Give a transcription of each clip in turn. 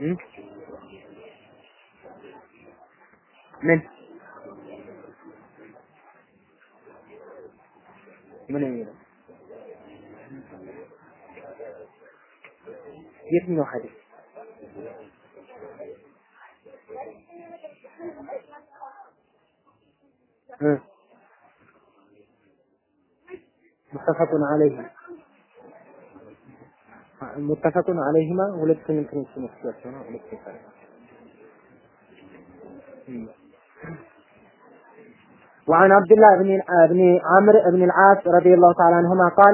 እም? ምን ምን የሚለው የትኛው ሐዲስ እ ሙተፈቁን አለይህ ሙተፈቁን አለይህማ ሁለቱን እንትኖች መስሏቸው ነው ሁለት ይባላል وعن عبد الله بن بن عمرو بن العاص رضي الله تعالى عنهما قال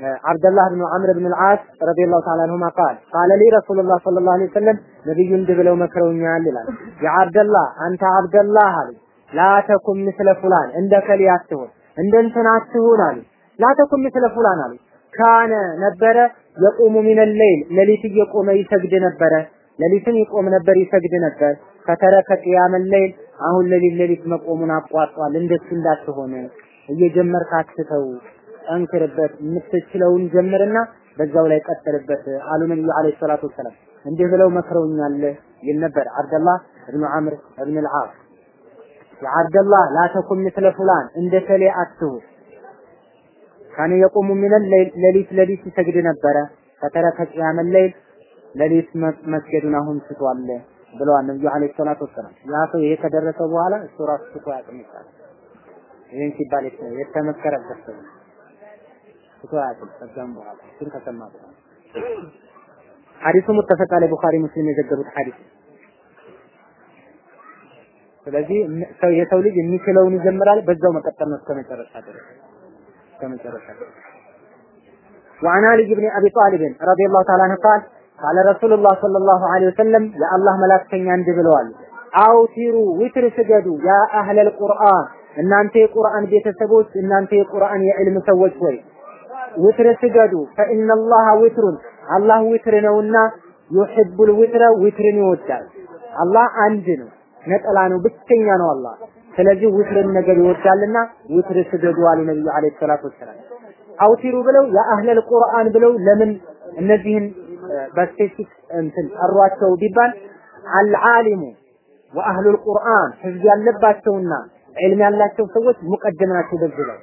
عبد الله بن عمرو بن العاص رضي الله تعالى عنهما قال قال لي رسول الله صلى الله عليه وسلم ነብዩ እንዲህ ብለው መክረውኛል ይላል የአብደላህ አንተ አብደላህ አሉ ላተኩም ምስለ ፉላን እንደ ከሊ አትሁን እንደ እንትና አትሁን አሉ ላተኩም ምስለ ፉላን አሉ ካነ ነበረ የቁሙ ሚነ ሌይል ሌሊት እየቆመ ይሰግድ ነበረ። ሌሊትን ይቆም ነበር ይሰግድ ነበር። ከተረከ ቅያመ ሌይል አሁን ሌሊት ሌሊት መቆሙን አቋርጧል። እንደሱ እንዳትሆን እየጀመርክ አትተው ጠንክርበት የምትችለውን ጀምርና በዛው ላይ ቀጥልበት አሉ ነብዩ አለይሂ ሰላቱ ወሰላም። እንዲህ ብለው መክረውኛል ይል ነበር። አብደላህ እብኑ አምር እብን ልዓስ يا عبد الله لا تكن مثل فلان እንደ እከሌ አትሁን كان يقوم من الليل ሌሊት ይሰግድ ነበረ። فترك قيام الليل ሌሊት መስገዱን አሁን ትቷል ብለዋል ነብዩ عليه الصلاة والسلام። ያ ሰው ይሄ ከደረሰ በኋላ እሱ ራሱ ስቶ ያቅም ይችላል። ይህን ሲባል የተመከረበት ሰው ስቶ ያቅም ከዛም በኋላ እሱን ከሰማ በኋላ ሐዲሱ متفق عليه ቡኻሪ ሙስሊም የዘገቡት ሐዲስ። ስለዚህ ሰው የሰው ልጅ የሚችለውን ይጀምራል፣ በዛው መቀጠል ነው እስከ ድረስ እስከ መጨረሻ ድረስ وعن علي بن ابي طالب رضي الله تعالى عنه قال قال رسول الله صلى الله عليه وسلم يا الله መላእክተኛ እንዲህ ብለዋል አውቲሩ ዊትር ስገዱ ያ አህለል ቁርአን እናንተ የቁርአን ቤተሰቦች እናንተ የቁርአን የዕልም ሰዎች ሆይ ዊትር ስገዱ ፈኢነ አላህ ዊትሩን አላህ ዊትር ነውና ዩሂቡል ዊትረ ዊትርን ይወዳል አላህ አንድ ነው ነጠላ ነው ብቸኛ ነው አላህ ስለዚህ ዊትርን ነገር ይወዳልና ዊትር ስገዱ አሉ ነብዩ عليه الصلاة والسلام أوتروا ብለው يا أهل القرآن ብለው ለምን እነዚህን በ specific እንትን ጠሯቸው ቢባል العالم وأهل القرآن ህዝብ ያለባቸውና ዕልም ያላቸው ሰዎች ሙቀደም ናቸው በዚህ ላይ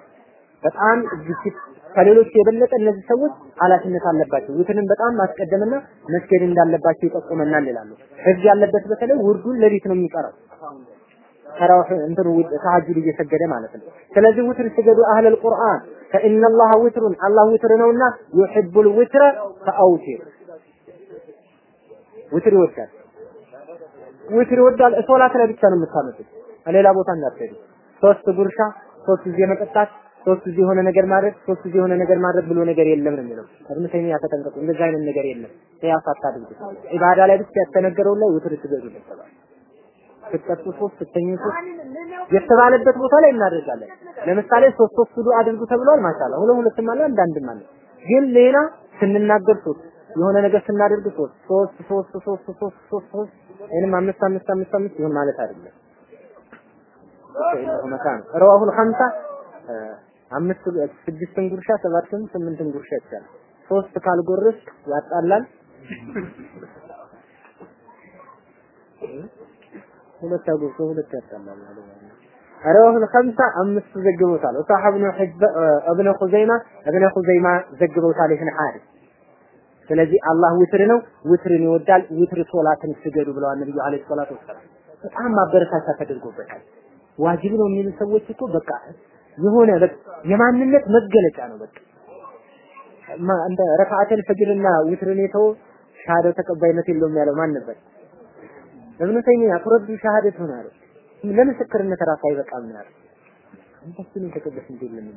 በጣም እጅግ ከሌሎች የበለጠ እነዚህ ሰዎች ኃላፊነት አለባቸው። ውትንን በጣም ማስቀደምና መስገድ እንዳለባቸው ይጠቁመናል ይላሉ። ህዝብ ያለበት በተለይ ውርዱን ሌሊት ነው የሚቀረው ተራዊህ እንትኑ ተሐጁድ እየሰገደ ማለት ነው። ስለዚህ ውትር ስገዱ አህለል ቁርአን ፈኢነ አላህ ውትሩን አላህ ውትር ነውና ዩሂቡል ውትረ ፈአውቲር ውትር ይወዳል። ውትር ይወዳል። ሶላት ላይ ብቻ ነው የምታመጡት፣ ሌላ ቦታ እንዳትሄዱ። ሶስት ጉርሻ፣ ሶስት ጊዜ መጠጣት፣ ሶስት ጊዜ የሆነ ነገር ማድረግ፣ ሶስት ጊዜ የሆነ ነገር ማድረግ ብሎ ነገር የለም ነው የሚለው። እብነ ተይሚያ ተጠንቀቁ፣ አይነት ነገር የለም። ቂያስ አታድርጉ። ኢባዳ ላይ ብቻ የተነገረው ላይ ውትር ስገዱ ይባላል። ስትጠጡ ሶስት ስተኙ ሶስት የተባለበት ቦታ ላይ እናደርጋለን። ለምሳሌ ሶስት ሶስት ዱዓ አድርጉ ተብሏል። ማሻአላ ሁለት ሁለትም አለ አንዳንድም አለ። ግን ሌላ ስንናገር ሶስት የሆነ ነገር ስናደርግ ሶስት ሶስት ሶስት ሶስት ሶስት ሶስት ሶስት ወይንም አምስት አምስት አምስት አምስት ይሁን ማለት አይደለም። መካን ረዋሁል ኸምሳ አምስት ስድስትን ጉርሻ ሰባትን ስምንትን ጉርሻ ይቻላል። ሶስት ካልጎረስ ያጣላል። ሁለት አጉርሶ ሁለት ያጣላል ማለት ነው። رواه الخمسة أمس زجبوتال وصح ابن حب ابن خزيمة ابن خزيمة زجبوتال ابن حارث ስለዚህ አላህ ውትር ነው፣ ውትርን ይወዳል። ውትር ሶላትን ስገዱ ብለዋል ነብዩ አለይሂ ሰላቱ ወሰላም። በጣም ማበረታቻ ተደርጎበታል። ዋጅብ ነው የሚሉ ሰዎች እኮ በቃ የሆነ የማንነት መገለጫ ነው። በቃ እንደ ረካዓተል ፈጅርና ውትርን የተው ሻሃዳው ተቀባይነት የለውም ያለው ማን ነበር? እብኑ ተይሚያ ፍረዱ ሻሃደት ሆነ አለ። ለምስክርነት ራሱ አይበቃም ነው ያለው። አንተስን ተቀበስ እንደለም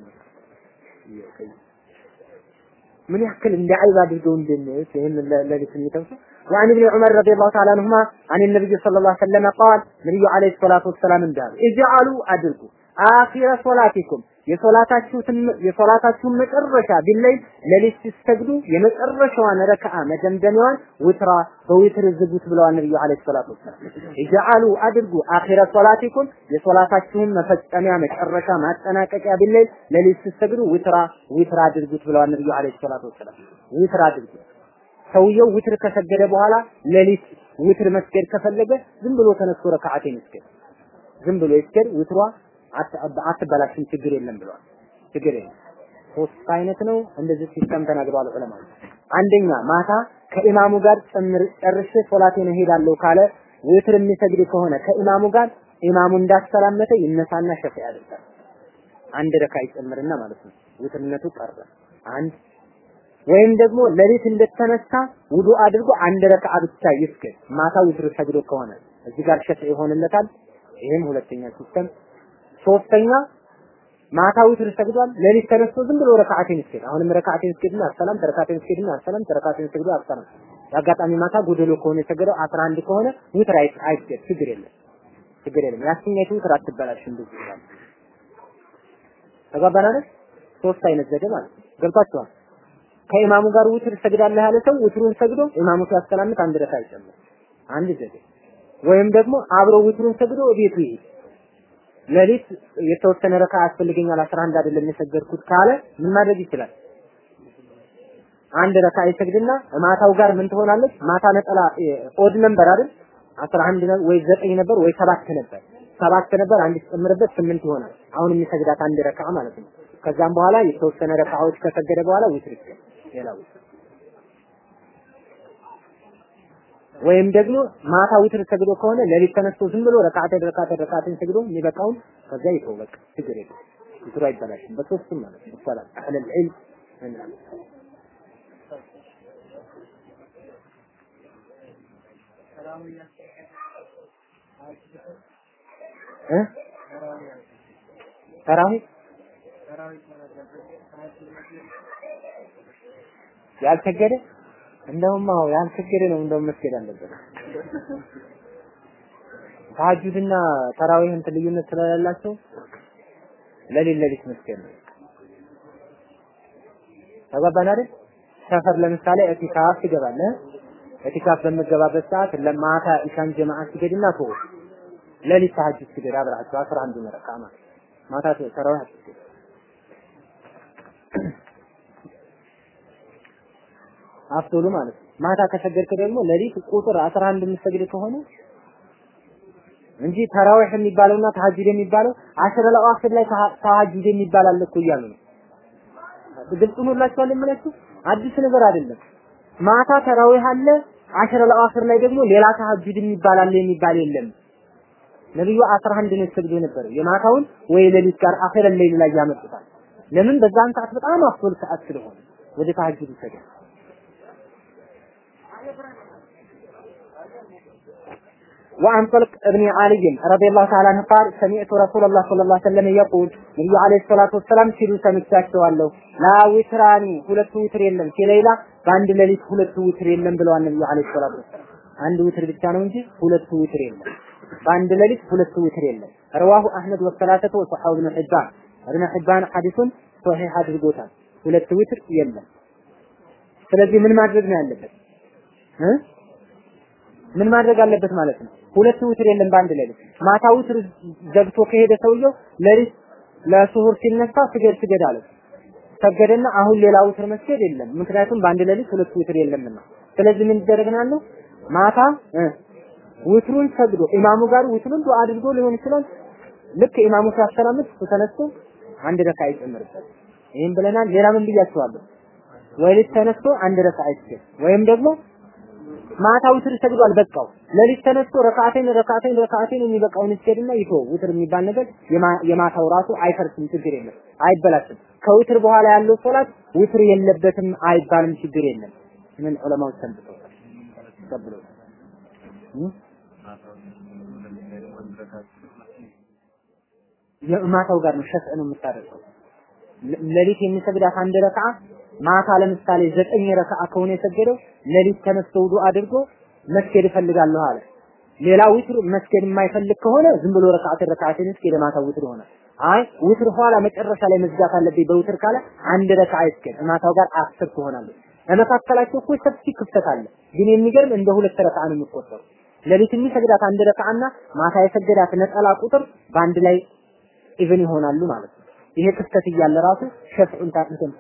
ምን ያክል እንደ አይብ አድርገው እንደሚያዩት ይህን ለሊት የሚተውሱ وعن ابن عمر رضي الله تعالى عنهما عن النبي صلى الله عليه وسلم قال نبي عليه الصلاة والسلام እንዳሉ اجعلوا አድርጉ አኺረ ሶላቲኩም የሶላታችሁትን የሶላታችሁን መጨረሻ ቢለይ ሌሊት ሲሰግዱ የመጨረሻዋን ረክዓ መደምደሚያዋን ውትራ በዊትር ዝጉት ብለዋል ነብዩ አለይሂ ሰላቱ ወሰላም። ይጀአሉ አድርጉ አኺረ ሶላቲኩም የሶላታችሁን መፈጸሚያ መጨረሻ ማጠናቀቂያ ቢለይ ሌሊት ሲሰግዱ ውትራ ዊትር አድርጉት ብለዋል ነብዩ عليه الصلاة والسلام። ዊትር አድርጉት ሰውየው ውትር ከሰገደ በኋላ ሌሊት ውትር መስገድ ከፈለገ ዝም ብሎ ተነስቶ ረካዓቴን ይስገድ። ዝም ብሎ ይስገድ። ውትሯ አትበላሽም፣ ችግር የለም ብለዋል። ችግር የለም። ሶስት አይነት ነው። እንደዚህ system ተናግረዋል ዑለማ። አንደኛ ማታ ከኢማሙ ጋር ጨምር ጨርሼ ሶላቴን እሄዳለሁ ካለ ውትር የሚሰግድ ከሆነ ከኢማሙ ጋር ኢማሙ እንዳሰላመተ ይነሳና ሸፊ ያደርጋል። አንድ ረካ ይጨምርና ማለት ነው። ውትርነቱ ቀረ። አንድ ወይም ደግሞ ሌሊት እንደተነሳ ውዱ አድርጎ አንድ ረካ ብቻ ይስገድ። ማታ ውትር ሰግዶ ከሆነ እዚህ ጋር ሸፊ ይሆንለታል። ይሄም ሁለተኛ system። ሶስተኛ ማታ ውትር ሰግዷል። ሌሊት ተነስቶ ዝም ብሎ ረካዓቴን ይስገድ። አሁንም ረካዓቴን ይስገድና አሰላም፣ ተረካዓቴን ይስገድና አሰላም፣ ተረካዓቴን ይስገድና አሰላም። አጋጣሚ ማታ ጎደሎ ከሆነ የሰገደው 11 ከሆነ አይ አይስገድ፣ ችግር የለም ችግር የለም። ያችኛይቱ ውትር አትበላሽም። እንደዚህ ይላል። አይደል? ሶስት አይነት ዘዴ ማለት ነው። ገብቷችኋል? ከኢማሙ ጋር ውትር ሰግዳለህ ያለ ሰው ውትሩን ሰግዶ ኢማሙ ሲያስተላምት አንድ ረካ ይጨምር። አንድ ዘዴ ወይም ደግሞ አብሮ ውትሩን ሰግዶ ቤቱ ይሄድ። ሌሊት የተወሰነ ረካ ያስፈልገኛል 11 አይደለም የሰገድኩት ካለ ምን ማድረግ ይችላል? አንድ ረካ ይሰግድና ማታው ጋር ምን ትሆናለች? ማታ ነጠላ odd ነበር አይደል? 11 ነው ወይ 9 ነበር ወይ 7 ነበር። ሰባት ነበር አንድ ሲጨምርበት ስምንት ይሆናል። አሁን የሚሰግዳት አንድ ረካ ማለት ነው። ከዛም በኋላ የተወሰነ ረካዎች ከሰገደ በኋላ ዊትር ይስገድ። ሌላ ዊትር ወይም ደግሞ ማታ ዊትር ሰግዶ ከሆነ ሌሊት ተነስቶ ዝም ብሎ ረካዓተ ረካዓተ ረካዓትን ሰግዶ የሚበቃውን ከዛ ይተው በቃ ችግር የለም። ዊትሩ አይበላሽም። በሶስቱም ማለት ነው ይባላል። أهل العلم እ ተራዊህ ያልሰገደ እንደውም አዎ ያልሰገደ ነው እንደውም መስገድ አለበት። ተሐጁድና ተራዊህ እንትን ልዩነት ስለሌላቸው ለሊት ለሊት መስገድ ነው። ተገባን አይደል? ሰፈር ለምሳሌ እቲካፍ ትገባለህ። እቲካፍ በምገባበት ሰዓት ለማታ ኢሻን ጀማዓ ስገድና ተው ለሊት ተሐጁድ ስገድ አብራቸው 11 ረካ ማለት ማታ ተራዊህ አትስገድ። አፍቶሉ ማለት ነው። ማታ ከሰገድክ ደግሞ ሌሊት ቁጥር 11 የምትሰግድ ከሆነ እንጂ ተራዊህ የሚባለውና ተሐጁድ የሚባለው አሽረ ለአዋኺር ላይ ተሐጁድ የሚባል አለ እኮ እያሉ ነው። ግልጽ ሆኖላችኋል የምላችሁ አዲስ ነገር አይደለም። ማታ ተራዊህ አለ፣ አሽረ ለአዋኺር ላይ ደግሞ ሌላ ተሐጁድ የሚባል አለ የሚባል የለም። ነብዩ 11 ነው ሰግዶ ነበር። የማታውን ወይ ሌሊት ጋር አኺረ ሌሊት ላይ ያመጡታል። ለምን በዛን ሰዓት በጣም አፍቶል ሰዓት ስለሆነ ወደ ተሐጁድ ይሰጋል። وعن طلق ابن علي رضي الله تعالى عنه قال سمعت رسول الله صلى الله عليه وسلم يقول ነብዩ አለይሂ ሰላቱ ወሰላም ሲሉ ሰምቻቸዋለሁ ላ ዊትራኒ ሁለት ዊትር የለም ሲሌላ በአንድ ሌሊት ሁለት ዊትር የለም ብለዋል ነብዩ አለይሂ ሰላቱ ወሰላም አንድ ዊትር ብቻ ነው እንጂ ሁለት ዊትር የለም በአንድ ሌሊት ሁለት ዊትር የለም ረዋሁ አህመድ ወሰላተቱ ወሰሐው ኢብኑ ሒባን ኢብኑ ሒባን ሐዲሱን ሶሒህ አድርጎታል ሁለት ዊትር የለም ስለዚህ ምን ማድረግ ነው ያለበት እ ምን ማድረግ አለበት ማለት ነው? ሁለት ውትር የለም በአንድ ሌሊት ማታ ውትር ዘግቶ ከሄደ ሰውየው ሌሊት ለሱሁር ሲነሳ ስገድ ስገድ አለ። ሰገደና አሁን ሌላ ውትር መስገድ የለም። ምክንያቱም በአንድ ሌሊት ሁለት ውትር የለምና። ስለዚህ ምን ይደረግናል ነው ማታ ውትሩን ሰግዶ ኢማሙ ጋር ውትሩን ዱዓ አድርጎ ሊሆን ይችላል። ልክ ኢማሙ ሲያሰላምት ተነስቶ አንድ ረካ ይጨምርበት። ይህም ብለናል። ሌላ ምን ብያችኋለሁ? ወይልት ተነስቶ አንድ ረካ ይስገድ። ወይም ደግሞ ማታ ውትር ሰግዷል በቃው። ሌሊት ተነስቶ ረካዓቴን ረካዓቴን ረካዓቴን የሚበቃውን ይስገድና ይተው ውትር የሚባል ነገር የማታው ራሱ አይፈርስም ችግር የለም አይበላሽም። ከውትር በኋላ ያለው ሶላት ውትር የለበትም አይባልም ችግር የለም። ምን ዑለማዎች ሰምተው ተቀብለው የማታው ጋር ነው ሸፍዕ ነው የምታደርገው። ሌሊት የሚሰግዳት አንድ ረካዓ ማታ ለምሳሌ ዘጠኝ ረካዓ ከሆነ የሰገደው ሌሊት ተነስቶ ውዱ አድርጎ መስገድ እፈልጋለሁ አለ። ሌላ ውትር መስገድ የማይፈልግ ከሆነ ዝም ብሎ ረካዓት ረካዓትን እስኪ ለማታ ውትር ሆነ። አይ ውትር ኋላ መጨረሻ ላይ መዝጋት አለብኝ በውትር ካለ አንድ ረካዓ ይስገድ። ማታው ጋር አስር ትሆናለች። ለመካከላቸው እኮ ሰፊ ክፍተት አለ። ግን የሚገርም እንደ ሁለት ረካዓ ነው የሚቆጠሩ። ሌሊት የሚሰግዳት አንድ ረካዓና ማታ የሰገዳት ነጠላ ቁጥር በአንድ ላይ even ይሆናሉ ማለት ነው። ይሄ ክፍተት እያለ ራሱ ሸፍዑን ታጥተን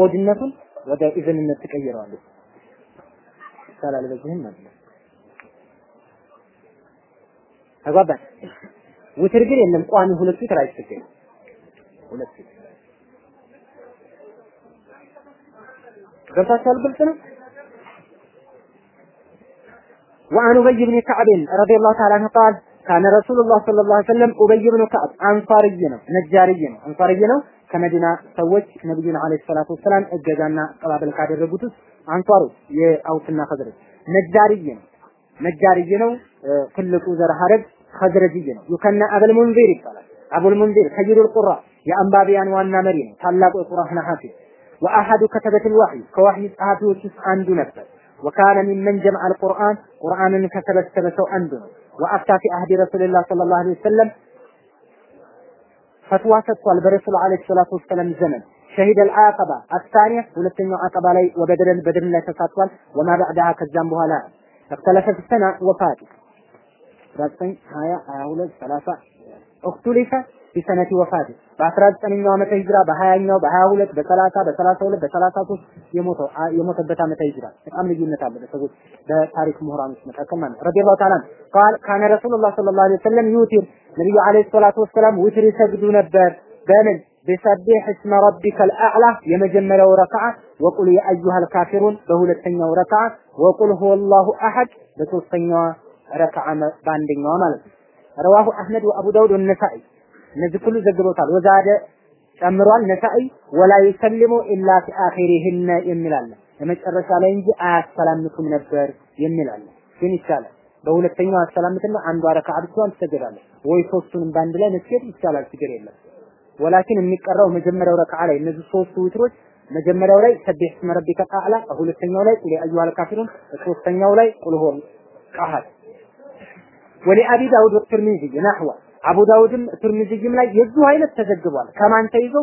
ኦድነቱን ወደ ኢቭንነት ትቀይረዋለች። ይቻላል በዚህም ማለት ነው። ተግባባን። ውትር ግን የለም ቋሚ ሁለት ዊትር አይሰገድም። ሁለት ዊትር ገብታችኋል? ግልጽ ነው። وعن أبي بن كعب رضي الله تعالى عنه قال كان رسول الله صلى الله عليه وسلم أبي بن كعب أنصاري ነው ነጃሪይ ነው አንሳርይ ነው ከመዲና ሰዎች ነብዩን عليه الصلاة والسلام እገዛና አቀባበል ካደረጉት ውስጥ አንሷሩ የአውስና ኸዝረጅ ነጃርይ ነው። ነጃርይ ነው። ትልቁ ዘር ሐረግ ኸዝረጅይ ነው። يكنى أبا المنذر ይባላል። አቡል ሙንዚር خير القراء የአንባቢያን ዋና መሪ ነው። ታላቁ የቁርአን ሐፊዝ وأحد كتبة الوحي ከወህይ ጸሐፊዎች ውስጥ አንዱ ነበር። وكان ممن جمع القرآن ቁርአንን ከሰበሰበ ሰው አንዱ ነው። ወአፍታ ፊ አህዲ ረሱልላህ ሰለላሁ ዐለይሂ ወሰለም ፈትዋ ሰጥቷል በረሱል አለይሂ ሰላቱ ወሰለም ዘመን። ሸሂድ አልዓቀባ አሳኒያ ሁለተኛው አቀባ ላይ ወበደረን በድር ላይ ተሳትፏል። ወማ ባዕዳሃ ከዛም በኋላ እክተለፈ ፊ ሰና ወፋጢ 19 20 22 30 እክቱሊፈ في سنة وفاته በ19ኛው ዓመተ ሂጅራ በ20ኛው በ22 በ30 በ32 በ33 የሞተው የሞተበት ዓመተ ሂጅራ በጣም ልዩነት አለ በሰዎች በታሪክ ምሁራኖች መካከል ማለት ረዲየላሁ ተዓላ ቃል ካነ ረሱሉላህ ሰለላሁ ዐለይሂ ወሰለም ዩቲር ነብዩ ዐለይሂ ሰላቱ ወሰላም ውትር ይሰግዱ ነበር በምን በሰቢህ እስመ ረቢከል አዕላ የመጀመሪያው ረክዓ ወቁል ያ አዩሃል ካፊሩን በሁለተኛው ረክዓ ወቁል ሁወላሁ አሐድ በሶስተኛዋ ረክዓ በአንደኛዋ ማለት ነው ረዋሁ አህመድ ወአቡ ዳውድ ወነሳኢ እነዚህ ሁሉ ዘግበውታል። ወዛደ ጨምሯል። ነሳኢ ولا يسلم إلا في آخرهن የሚላለ ለመጨረሻ ላይ እንጂ አያሰላምቱም ነበር የሚላለ ግን ይቻላል። በሁለተኛው አሰላምትና አንዷ ረካዓ ብቻዋን ትሰገዳለህ ወይ ሶስቱንም በአንድ ላይ መስገድ ይቻላል፣ ችግር የለም። ولكن የሚቀራው መጀመሪያው ረካዓ ላይ እነዚህ ሶስቱ ዊትሮች መጀመሪያው ላይ سبح اسم ربك الأعلى፣ ሁለተኛው ላይ قل يا أيها الكافرون፣ ሶስተኛው ላይ قل هو أحد ولأبي داود والترمذي نحوه አቡ ዳውድም ትርሚዚም ላይ የዚሁ አይነት ተዘግቧል። ከማን ተይዞ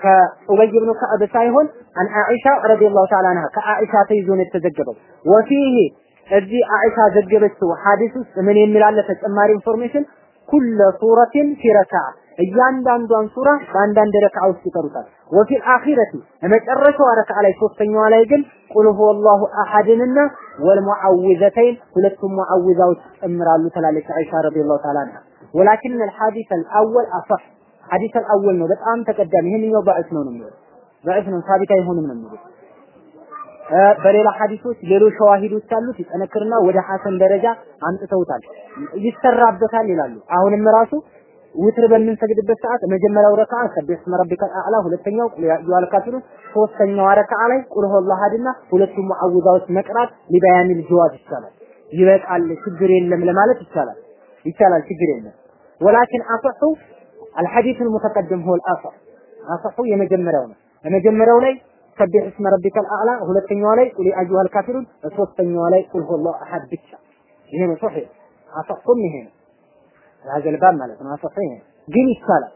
ከኡበይ ብኑ ከዕብ ሳይሆን عن عائشة رضي الله تعالى عنها ከአኢሻ ተይዞ ነው የተዘገበው። وفيه እዚህ አኢሻ ዘገበችው ሐዲስ ውስጥ ምን የሚላለ ተጨማሪ information كل سورة في እያንዳንዷን ሱራ በአንዳንድ ረክዓ ውስጥ ይቀሩታል። وفي الأخيرة መጨረሻዋ ረክዓ ላይ ሶስተኛዋ ላይ ግን قل هو الله أحد ንና والمعوذتين ሁለቱም ሙዓዊዛዎች ጨምራሉ ትላለች አይሻ رضي الله تعالى عنها ወላኪን الحديث الاول اصح ሐዲስ አልአወል ነው በጣም ተቀዳሚ ይሄንኛው ባዕስ ነው ነው የሚለው ባዕስ ነው ሳቢት አይሆንም ነው የሚለው በሌላ ሐዲሶች ሌሎች ሸዋሂዶች አሉት ይጠነክርና ወደ ሐሰን ደረጃ አምጥተውታል ይሰራበታል ይላሉ አሁንም ራሱ ውትር በምንሰግድበት ሰዓት መጀመሪያው ረካዓ ሰቢህ እስመ ረቢከል አዕላ ሁለተኛው ቁል ያ አዩሀል ካፊሩን ሶስተኛው ረካዓ ላይ ቁል ሁወላሁ አሐድና ሁለቱም ሙዓውዛዎች መቅራት ሊበያኒል ጀዋዝ ይቻላል ይበቃል ችግር የለም ለማለት ይቻላል ይቻላል ችግር የለም ወላኪን አሰሑ አልሐዲስ ሙተቀድም ሆል አሰሕ አሰሑ የመጀመሪያው ነው። የመጀመሪያው ላይ ሰቢሕ እስመ ረቢከል አዕላ፣ ሁለተኛዋ ላይ ቁል አዩሃል ካፊሩን፣ ሶስተኛዋ ላይ ቁል ሁወላሁ አሐድ ብቻ። ይሄ ነው ሶሒህ አሰሑም ይሄ ነው ያዘልባም ማለት ነው። አሰሑ ይሄ ነው ግን ይቻላል።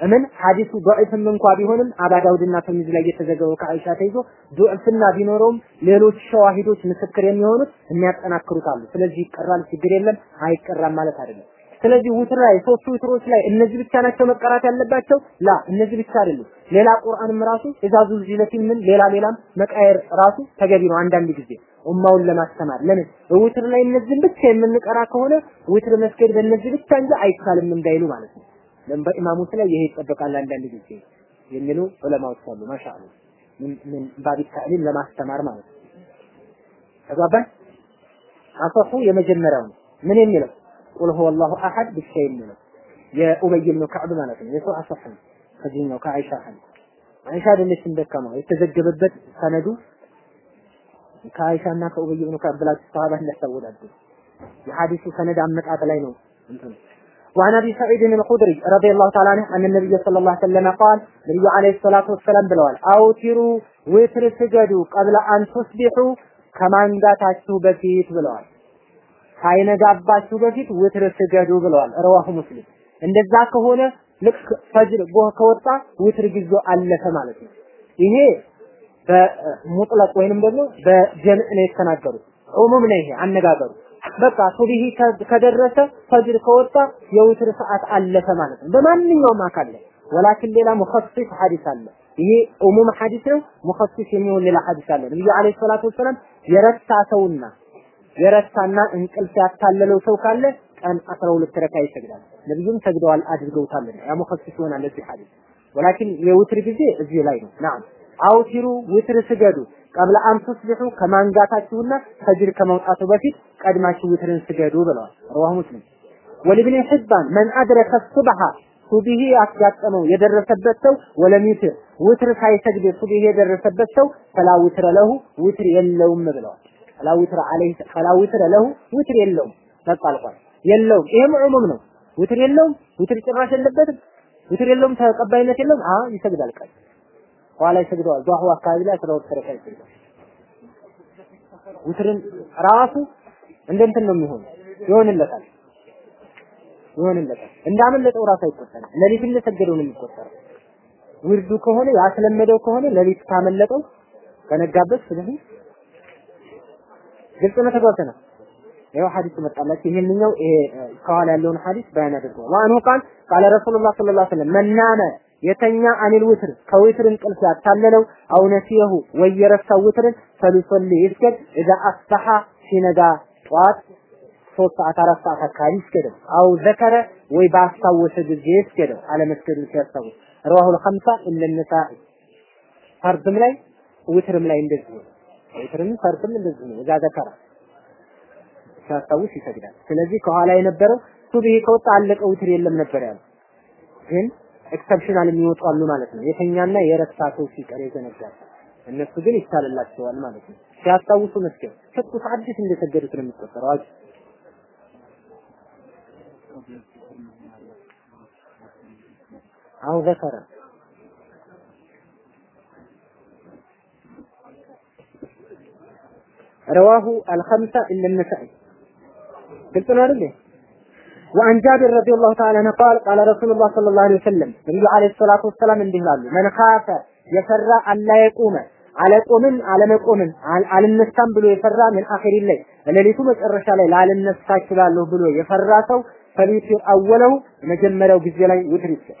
ምን ሐዲሱ ዶዒፍም እንኳ ቢሆንም አባ ዳውድና ተርሚዚ ላይ የተዘገበው ከአይሻ ተይዞ ዶዒፍና ቢኖረውም ሌሎች ሸዋሂዶች ምስክር የሚሆኑት የሚያጠናክሩት አሉ። ስለዚህ ይቀራል፣ ችግር የለም አይቀራም ማለት አይደለም። ስለዚህ ውትር ላይ ሶስቱ ውትሮች ላይ እነዚህ ብቻ ናቸው መቀራት ያለባቸው? ላ እነዚህ ብቻ አይደሉም። ሌላ ቁርአንም ራሱ እዛዙ ዚለቲን ምን ሌላ ሌላም መቃየር ራሱ ተገቢ ነው። አንዳንድ ጊዜ ኡማውን ለማስተማር ለምን ውትር ላይ እነዚህን ብቻ የምንቀራ ከሆነ ውትር መስገድ በእነዚህ ብቻ እንጂ አይቻልም እንዳይሉ ማለት ነው። ለምን በኢማሞች ላይ ይሄ ይጠበቃል አንዳንድ ጊዜ የሚሉ ዑለማዎች አሉ። ማሻአላ ምን ምን ባቢ ተዕሊም ለማስተማር ማለት ነው። ተግባባን? አሰሑ የመጀመሪያው ነው። ምን የሚለው ቁል ሁወ አላሁ አሐድ ብቻ የሚለው የኡበይ ብኑ ከዕብ ማለት ነው። የሱ አሰሕ ነው። ከዚህኛው ከአይሻ ሐዲስ አይሻ አይደለችም ደካማ የተዘገበበት ሰነዱ ከአይሻና ከኡበይ ብኑ ከዕብ ብላችሁ ሰሃባ እንዳታወዳድሩ የሐዲሱ ሰነድ አመጣጥ ላይ ነው እንትኑ وعن ابي سعيد الخدري رضي الله تعالى عنه ان النبي صلى الله عليه وسلم قال النبي عليه الصلاه والسلام ብለዋል አውቲሩ ዊትር ስገዱ ቀብለ አን ቱስቢሑ ከማንጋታችሁ በፊት ብለዋል ሳይነጋባችሁ በፊት ውትር ስገዱ ብለዋል ረዋሁ ሙስሊም እንደዛ ከሆነ ልክ ፈጅር ከወጣ ውትር ጊዜው አለፈ ማለት ነው ይሄ በሙጥለቅ ወይንም ደግሞ በጀምዕ ነው የተናገሩት ዑሙም ነው ይሄ አነጋገሩ በቃ ሱብሂ ከደረሰ ፈጅር ከወጣ የውትር ሰዓት አለፈ ማለት ነው። በማንኛውም አካል ላይ ولكن ሌላ ሙኸሲስ ሐዲስ አለ። ይሄ ዑሙም ሐዲስ ነው። ሙኸሲስ የሚሆን ሌላ ሐዲስ አለ። ነብዩ عليه الصلاة والسلام የረሳ ሰውና የረሳና እንቅልፍ ያታለለው ሰው ካለ ቀን 12 ረካ ይሰግዳል። ነብዩም ሰግደዋል አድርገውታልና ያ ሙኸሲስ ይሆናል ለዚህ ሐዲስ ولكن የውትር ጊዜ እዚህ ላይ ነው። نعم أوتروا ውትር ስገዱ ቀብለ አን ከማንጋታችሁና ፈጅር ከመውጣቱ በፊት ቀድማችሁ ውትርን ስገዱ ብለዋል። ረዋህ ሙስሊም ወልብን ሒባን መን አድረከ ሱብሐ ሱብሂ ያጋጠመው የደረሰበት ሰው ወለም ዩትር ውትር ሳይሰግድ ሱብሂ የደረሰበት ሰው ፈላ ውትረ ለሁ ውትር የለውም ብለዋል። ፈላ ውትረ አለይሂ ፈላ ውትረ ለሁ ውትር የለውም በቃ የለውም ይሄም ዑሙም ነው። ውትር የለውም ውትር ጭራሽ የለበትም ውትር የለውም ተቀባይነት የለውም። አ ይሰግዳል ቀን ኋላ ይሰግደዋል። ዷሁ አካባቢ ላይ ሁለት ረካ ይሰግዳል። ውትርን ራሱ እንደ ነው የሚሆነው ይሆንለታል ይሆንለታል። እንዳመለጠው ራሱ አይቆጠርም። ሌሊት እንደሰገደው ነው የሚቆጠረው። ውርዱ ከሆነ ያስለመደው ከሆነ ሌሊት ካመለጠው ከነጋበት ስለዚህ ግልጽ ነው ተጓዘነ ይኸው ሐዲስ መጣላችሁ። ይሄንኛው ይሄ ከኋላ ያለውን ሐዲስ በያን አድርገዋል። ወአንሁ ቃል ቃለ ረሱሉላህ ሰለላሁ ዐለይሂ ወሰለም መናመ የተኛ አኒል ውትር ከውትር እንቅልፍ ያታለለው አው ነሲየሁ ወይ የረሳው ውትርን ፈሊሶሊ ይስገድ እዛ አስበሐ ሲነጋ ጠዋት ሶስት ሰዓት አራት ሰዓት አካባቢ ይስገደው። አው ዘከረ ወይ ባስታወሰ ጊዜ ይስገደው። አለመስገዱ ሲያስታውስ ረዋሁል ኸምሳ ኢለ ነሳኢ ፈርድም ላይ ውትርም ላይ እንደዚህ ነው። ውትርም ፈርድም እንደዚህ ነው። እዛ ዘከረ ሲያስታውስ ይሰግዳል። ስለዚህ ከኋላ የነበረው ሱብሂ ከወጣ አለቀ ውትር የለም ነበር ያለው። ግን exceptional የሚወጡ አሉ ማለት ነው። የተኛና የረሳ ሰው ሲቀር የዘነጋ። እነሱ ግን ይቻልላቸዋል ማለት ነው። ሲያስታውሱ መስገድ ትኩስ አዲስ እንደሰገዱት ነው የሚቆጠረው። አጅ أو ذكر ረዋሁ አልኸምሳ ኢለ ነሳኢ ግልጽ ነው አይደል? وعن جابر رضي الله تعالى عنه قال قال رسول الله صلى الله عليه وسلم ነብዩ አለይሂ ሰላቱ ወሰላም እንዲህ ይላሉ መን ካፈ የፈራ አላ የቁመ አለቆምን አለመቆምን አልነሳም ብሎ የፈራ ምን አኺሪ ላይ ሌሊቱ መጨረሻ ላይ ላልነሳ እችላለሁ ብሎ የፈራ ሰው ፈሊቲር አወለው መጀመሪያው ጊዜ ላይ ውትር ይሰጥ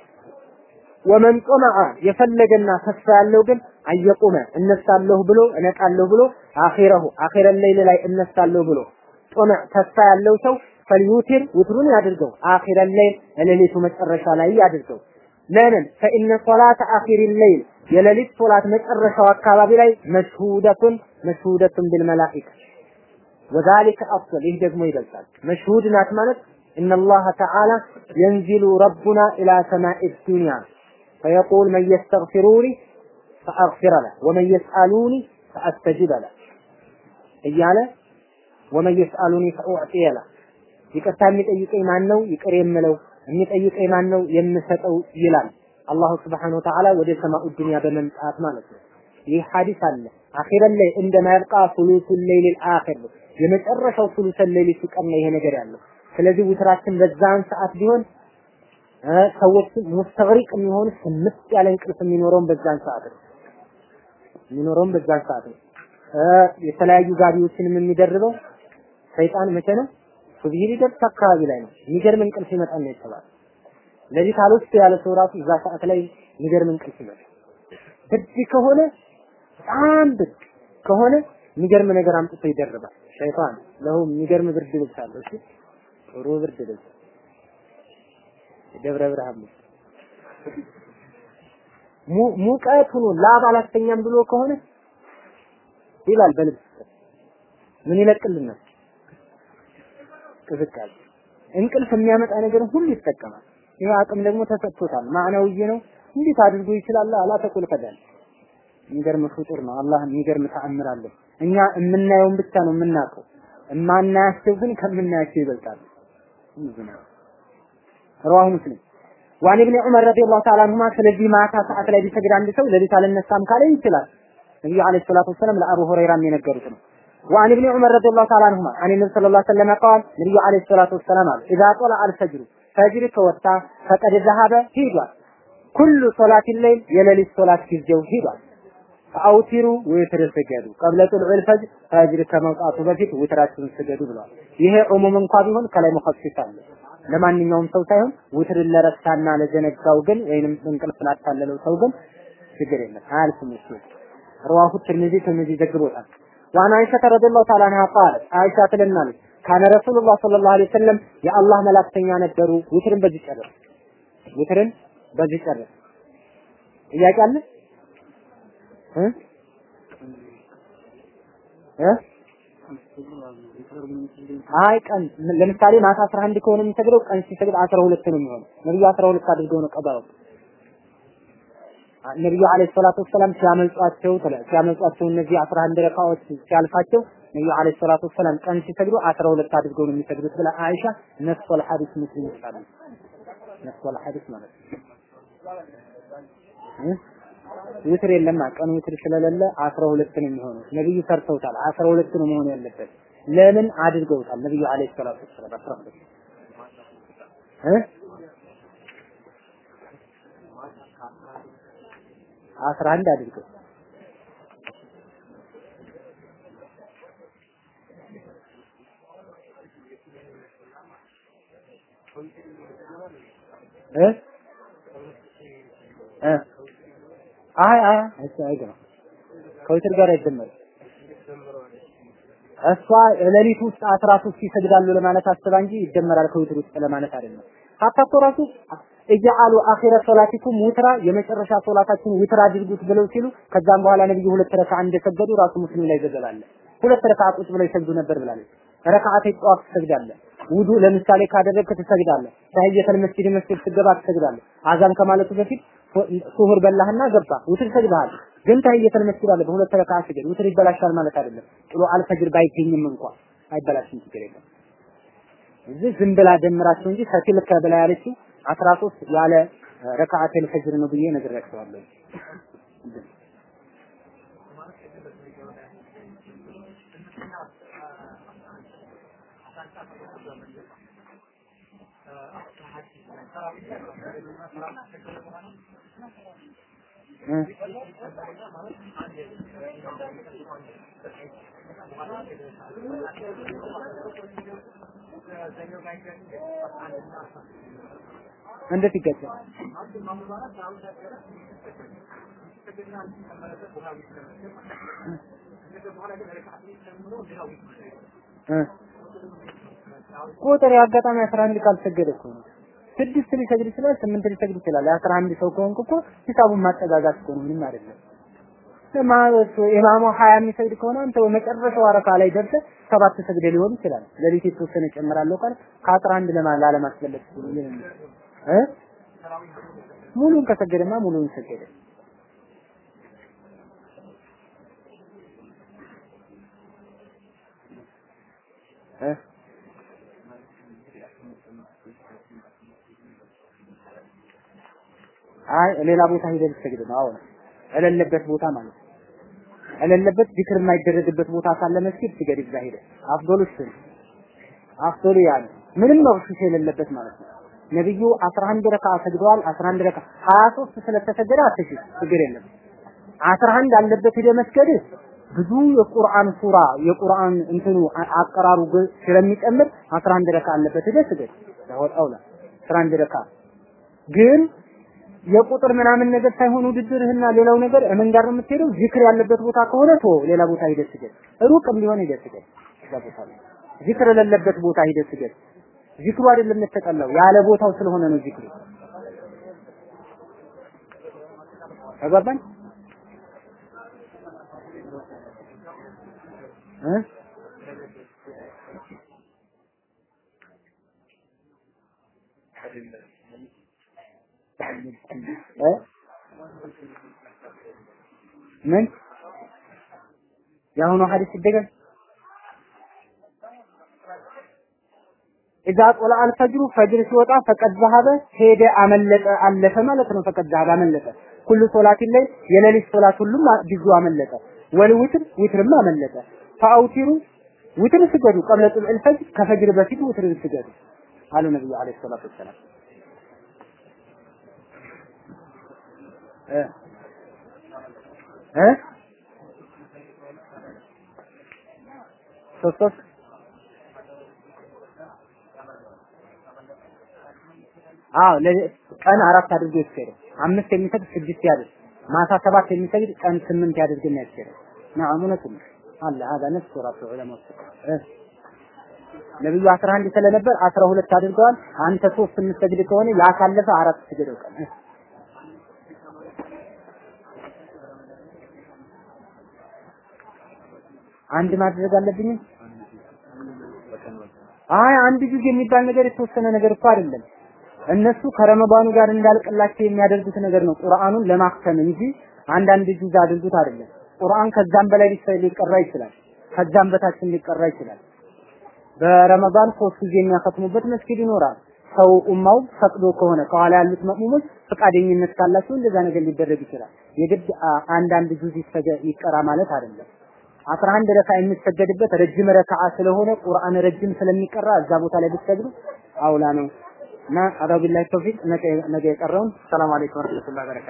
ወመን ጠመዐ የፈለገና ተስፋ ያለው ግን أن يقوم እነሳለሁ ብሎ እነቃለሁ ብሎ آخره آخر الليل ላይ እነሳለሁ ብሎ። طمع ተስፋ ያለው ሰው فليوتر ውትሩን ያድርገው። آخر الليل ለሌሊቱ መጨረሻ ላይ ያድርገው። ለምን? فإن صلاة آخر الليل የሌሊት ሶላት መጨረሻው አካባቢ ላይ مشهودة مشهودة بالملائكة وذلك أفضل ይህ ደግሞ ይገልጻል። مشهودة ናት ማለት إن الله تعالى ينزل ربنا إلى سماء الدنيا። فيقول من يستغفروني فأغفر له ومن يسألوني فأستجب له እያለ ወመን የስአሉኒ ፈኡዕጢየ ለ ይቅርታ የሚጠይቀኝ ማን ነው? ይቅር የምለው የሚጠይቀኝ ማን ነው? የምሰጠው ይላል አላሁ ስብሓነሁ ወተዓላ ወደ ሰማኡ ዱንያ በመምጣት ማለት ነው። ይህ ሐዲስ አለ። አኺረን ላይ እንደማ ይብቃ ሱሉሱ ሌሊል አኺር የመጨረሻው ሱሉሰ ሌሊል ሲቀር ነው ይሄ ነገር ያለው። ስለዚህ ውትራችን በዛን ሰዓት ቢሆን ሰዎች ሙስተግሪቅ የሚሆኑ ስምጥ ያለ እንቅልፍ የሚኖረውን በዛን ሰዓት ነው የሚኖረውን በዛን ሰዓት ነው። የተለያዩ ጋቢዎችንም የሚደርበው ሰይጣን መቼ ነው? ሱብሂ ሊደርስ አካባቢ ላይ ነው። የሚገርም እንቅልፍ ይመጣል ነው የተባለው። ለዚህ ካልወስድ ያለ ሰው ራሱ እዛ ሰዓት ላይ የሚገርም እንቅልፍ ይመጣል። ብድ ከሆነ በጣም ብድ ከሆነ የሚገርም ነገር አምጥቶ ይደርባል። ሸይጣን ለሁ የሚገርም ብርድ ልብስ አለው። ጥሩ ብርድ ልብስ ደብረ ብርሃን ሙቀት ሆኖ ላብ አላስተኛም ብሎ ከሆነ ይላል በልብስ ምን ይለቅልናል? ቅዝቃዜ እንቅልፍ የሚያመጣ ነገር ሁሉ ይጠቀማል። ይሄ አቅም ደግሞ ተሰጥቶታል። ማዕናውዬ ነው። እንዴት አድርጎ ይችላል? አላ ተቁል ከዳል የሚገርም ፍጡር ነው። አላህ የሚገርም ተአምር አለው። እኛ የምናየውን ብቻ ነው የምናውቀው። የማናያቸው ግን ከምናያቸው ይበልጣሉ። ረዋሁ ሙስሊም ዋን ኢብኑ ዑመር ረዲየላሁ ተዓላ አንሁማ ስለዚህ ማታ ሰዓት ላይ ቢሰግድ አንድ ሰው ሌሊት አልነሳም ካለ ይችላል። ነብዩ አለይሂ ሰላቱ ወሰለም ለአቡ ሁረይራም የነገሩት ነው። وعن ابن عمر رضي الله تعالى عنهما عن النبي صلى الله عليه وسلم قال نبي عليه الصلاة والسلام قال إذا طلع الفجر فجر كوتا فقد ذهب هيدوال كل صلاة الليل يلل الصلاة في الجو هيدوال ፈአውቲሩ ወይትር ስገዱ ቀብለ ጥልዑ ልፈጅር ፈጅር ከመውጣቱ በፊት ውትራችሁን ስገዱ ብለዋል። ይሄ ዑሙም እንኳ ቢሆን ከላይ መኸሲስ አለ። ለማንኛውም ሰው ሳይሆን ውትርን ለረሳና ለዘነጋው ግን ወይንም እንቅልፍ ላታለለው ሰው ግን ችግር የለም አያልፍም። እሱ رواه الترمذي ትርሚዚ ዘግቦታል። وعن عائشة رضي الله تعالى عنها قالت አይሻ ትለናለች كان رسول الله صلى الله عليه وسلم የአላህ መልክተኛ ነበሩ። ውትርን በዚህ ጨረስ ውትርን በዚህ ጨረስ። ጥያቄ አለ እ እ አይ ቀን ለምሳሌ ማታ 11 ከሆነ የሚሰግደው ቀን ሲሰግድ 12 ነው የሚሆነው። ነብዩ 12 አድርገው ነው ቀባው። ነብዩ አለይሂ ሰላቱ ወሰላም ሲያመልጧቸው ሲያመልጧቸው እነዚህ 11 ረካዎች ሲያልፋቸው ነብዩ አለይሂ ሰላቱ ወሰላም ቀን ሲሰግዱ 12 አድርገው ነው የሚሰግዱት ብላ አይሻ ነፍሷል ሐዲስ ሙስሊም ይባላል። ነፍሷል ሐዲስ ማለት ነው። ውትር የለም ቀን ውትር ስለሌለ 12 ነው የሚሆነው። ነብዩ ሰርተውታል። 12 ነው መሆን ያለበት። ለምን አድርገውታል? ነብዩ አለይሂ ሰላቱ ወሰላም 12 እ አስራ አንድ አድርገው እ እ አይ አይ አይገባ ከውትር ጋር አይደመርም። እሷ ሌሊት ውስጥ አስራ ሶስት ይሰግዳሉ ለማለት አስባ እንጂ ይደመራል ከውትር ውስጥ ለማለት አይደለም። ሀታ ራሱ እጃአሉ አኺረ ሶላቲኩም ውትራ የመጨረሻ ሶላታችሁን ውትር አድርጉት ብለው ሲሉ ከዛም በኋላ ነብዩ ሁለት ረካ እንደሰገዱ ራሱ ሙስሊም ላይ ዘገባለ። ሁለት ረካ ቁጭ ብለው ይሰግዱ ነበር ብላለች። ረካዓቴ ጠዋፍ ትሰግዳለህ። ውዱ ለምሳሌ ካደረግክ ትሰግዳለህ። ተህየተል መስጂድ መስጂድ ስትገባ ትሰግዳለህ። አዛን ከማለቱ በፊት ሱሁር በላህና ገባ ውትር ሰግደሃል። ግን ተህየተል መስጂድ አለ በሁለት ረካ ስገድ። ውትር ይበላሻል ማለት አይደለም። ጥሎ አልፈጅር ባይገኝም እንኳን አይበላሽም፣ ችግር የለም። እዚህ ዝም ብላ ደምራቸው እንጂ ከቲል ከበላ ያለችው 13 ያለ ረካዓተል ፈጅር ነው ብዬ ነግሬያቸዋለሁ። እንዴት ይገጫል? ቁጥር የአጋጣሚ 11 ካልሰገደ እኮ ነው። ስድስት ሊሰግድ ይችላል፣ ስምንት ሊሰግድ ይችላል። የአስራ አንድ ሰው ከሆንክ እኮ ሂሳቡን ማጠጋጋት እኮ ነው፣ ምንም አይደለም። ማለት ኢማሙ ሀያ የሚሰግድ ከሆነ አንተ በመጨረሻው አረካ ላይ ደርሰህ ሰባት ሰግደ ሊሆን ይችላል። ሌሊት የተወሰነ እጨምራለሁ ካል ከአስራ አንድ ለማ ላለማስበለጥ እ ሙሉን ከሰገደማ ሙሉን ሰገደ። እ አይ ሌላ ቦታ ሄደህ ልትሰግድ ነው። አሁን የሌለበት ቦታ ማለት ነው። የሌለበት ዚክር የማይደረግበት ቦታ ካለ መስጊድ ስገድ እዛ ሄደህ አፍዶሉ ነው። አፍዶሉ ያ ነው። ምንም መብሱስ የሌለበት ማለት ነው። ነብዩ 11 ረካ ሰግደዋል። 11 ረካ 23 ስለተሰገደ አትሽ ችግር የለም። 11 አለበት ሄደህ መስገድ ብዙ የቁርአን ሱራ የቁርአን እንትኑ አቀራሩ ስለሚጨምር 11 ረካ አለበት ሄደህ ስገድ። ያወጣውላ 11 ረካ ግን የቁጥር ምናምን ነገር ሳይሆን ውድድርህና ሌላው ነገር ምን ጋር ነው የምትሄደው? ዚክር ያለበት ቦታ ከሆነ ቶ ሌላ ቦታ ሂደህ ስገድ። ሩቅም ቢሆን ሂደህ ስገድ። ቦታ ዚክር የሌለበት ቦታ ሂደህ ስገድ። ዚክሩ አይደለም የተጠላው ያለ ቦታው ስለሆነ ነው ዚክሩ። ተግባባን? እ ምን የአሁኑ ሐዲስ ይደገም ኢዛ ጦላ አልፈጅሩ ፈጅር ሲወጣ ፈቀድ ዘሀበ ሄደ አመለጠ አለፈ ማለት ነው። ፈቀድ ዘሀበ አመለጠ ኩሉ ሶላት ላይ የሌሊት ሶላት ሁሉም ጊዜው አመለጠ። ወልውትር ውትርም አመለጠ። ፈአውቲሩ ውትር ስገዱ ቀብለ ጡልዕ ፈጅር ከፈጅር በፊት ውትርን ስገዱ አሉ ነብዩ አለይሂ ሰላቱ ወሰላም። እ እ ሶስት ሶስት አዎ ቀን አራት አድርጎ ይስከረ አምስት የሚሰግድ ስድስት ያድርግ ማታ ሰባት የሚሰግድ ቀን ስምንት ያድርግና ይስከረ ነው እውነቱን አለ هذا نفس ራሱ ዑለማዎች ነብዩ 11 ስለነበር 12 አድርገዋል። አንተ ሶስት የምትሰግድ ከሆነ ያ ካለፈ አራት ስገደው ቀን አንድ ማድረግ አለብኝ። አይ አንድ ጁዝ የሚባል ነገር የተወሰነ ነገር እኮ አይደለም። እነሱ ከረመዳኑ ጋር እንዳልቅላቸው የሚያደርጉት ነገር ነው ቁርአኑን ለማክተም እንጂ አንዳንድ ጁዝ አድርጉት አይደለም። ቁርአን ከዛም በላይ ሊቀራ ይችላል። ከዛም በታችን ሊቀራ ይችላል። በረመዳን ሶስት ጊዜ የሚያከትሙበት መስጊድ ይኖራል። ሰው ኡማው ፈቅዶ ከሆነ ከኋላ ያሉት መእሙሞች ፈቃደኝነት ካላቸው እንደዛ ነገር ሊደረግ ይችላል። የግድ አንዳንድ ጁዝ ይቀራ ማለት አይደለም። አስራ አንድ ረካ የሚሰገድበት ረጅም ረካዓ ስለሆነ ቁርአን ረጅም ስለሚቀራ እዛ ቦታ ላይ ብትሰግዱ አውላ ነው። እና አዳው ተውፊቅ ነገ የቀረውን ሰላም አለይኩም ወረህመቱላሂ ወበረካቱ